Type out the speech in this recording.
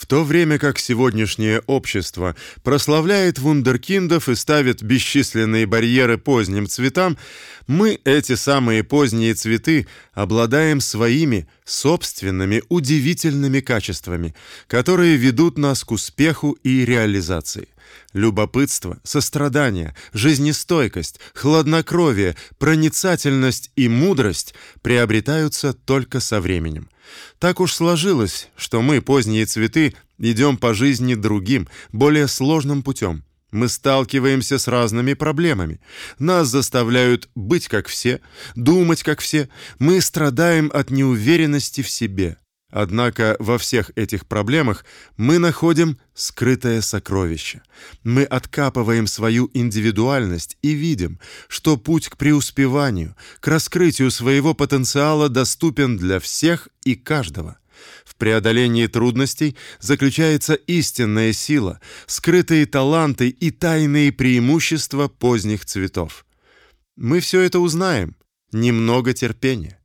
В то время как сегодняшнее общество прославляет вундеркиндов и ставит бесчисленные барьеры поздним цветам, мы эти самые поздние цветы обладаем своими собственными удивительными качествами, которые ведут нас к успеху и реализации. Любопытство, сострадание, жизнестойкость, хладнокровие, проницательность и мудрость приобретаются только со временем. Так уж сложилось, что мы, поздние цветы, идем по жизни другим, более сложным путем. Мы сталкиваемся с разными проблемами. Нас заставляют быть как все, думать как все. Мы страдаем от неуверенности в себе. Однако во всех этих проблемах мы находим скрытое сокровище. Мы откапываем свою индивидуальность и видим, что путь к преуспеванию, к раскрытию своего потенциала доступен для всех и каждого. В преодолении трудностей заключается истинная сила, скрытые таланты и тайные преимущества поздних цветов. Мы все это узнаем. Немного терпения.